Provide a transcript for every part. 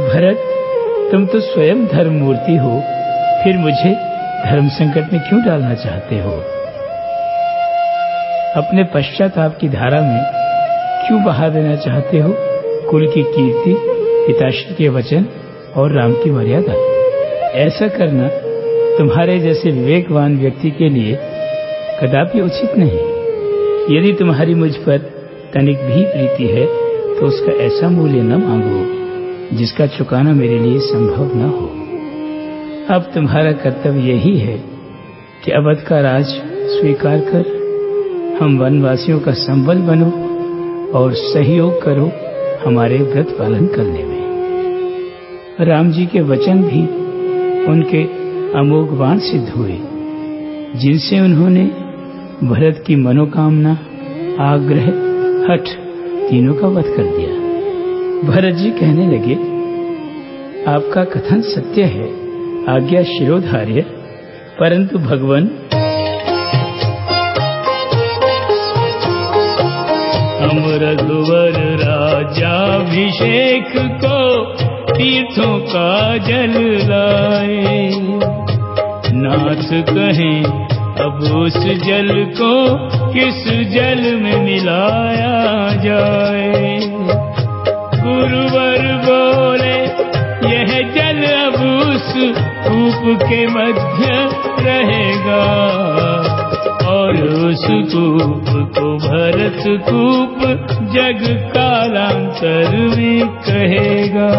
भरत, तुम तो स्वयं धर्म मूर्ति हो। फिर मुझे धर्म संकट में क्यों डालना चाहते हो? अपने पश्चाताप की धारा में क्यों बहा देना चाहते हो? कुल की कीर्ति, पिताश्री के वचन और राम की मर्यादा। ऐसा करना तुम्हारे जैसे विवेकवान व्यक्ति के लिए कदापि उचित नहीं। यदि तुम्हारी मुझ पर तनिक भी प्रीति है तो उसका ऐसा मूल्य न मांगो। जिसका चुकाना मेरे लिए संभव न हो। अब तुम्हारा कर्तव्य यही है कि अवध का राज स्वीकार कर, हम वनवासियों का संबल बनो और सहयोग करो हमारे व्रत पालन करने में। राम जी के वचन भी उनके अमोघ बाण सिद्ध हुए, जिनसे उन्होंने भरत की मनोकामना, आग्रह, हठ तीनों का वध कर दिया। भरत जी कहने लगे, आपका कथन सत्य है, आज्ञा शिरोधार्य, परंतु भगवान हम रघुवर राजाभिषेक को तीर्थों का जल लाए। नाथ कहें, अब उस जल को किस जल में मिलाया जाए? गुरुवर बोले, यह जल अब उस कूप के मध्य रहेगा। और उस कूप को भरत कूप जग कालांतर में कहेगा।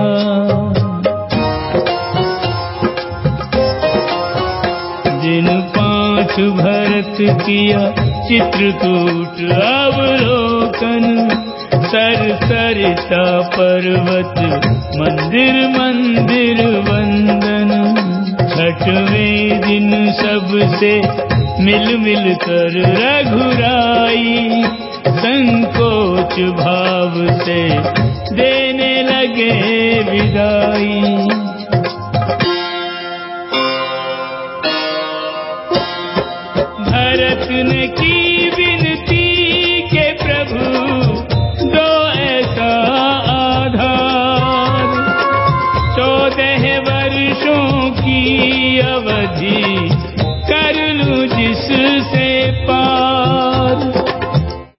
जिन पाँच भरत किया चित्रकूट सर सरिता पर्वत, मंदिर मंदिर वंदन। छठवें दिन सबसे मिल मिल कर रघुराई, संकोच भाव से देने लगे विदाई। भरत ने की ಅವಧಿ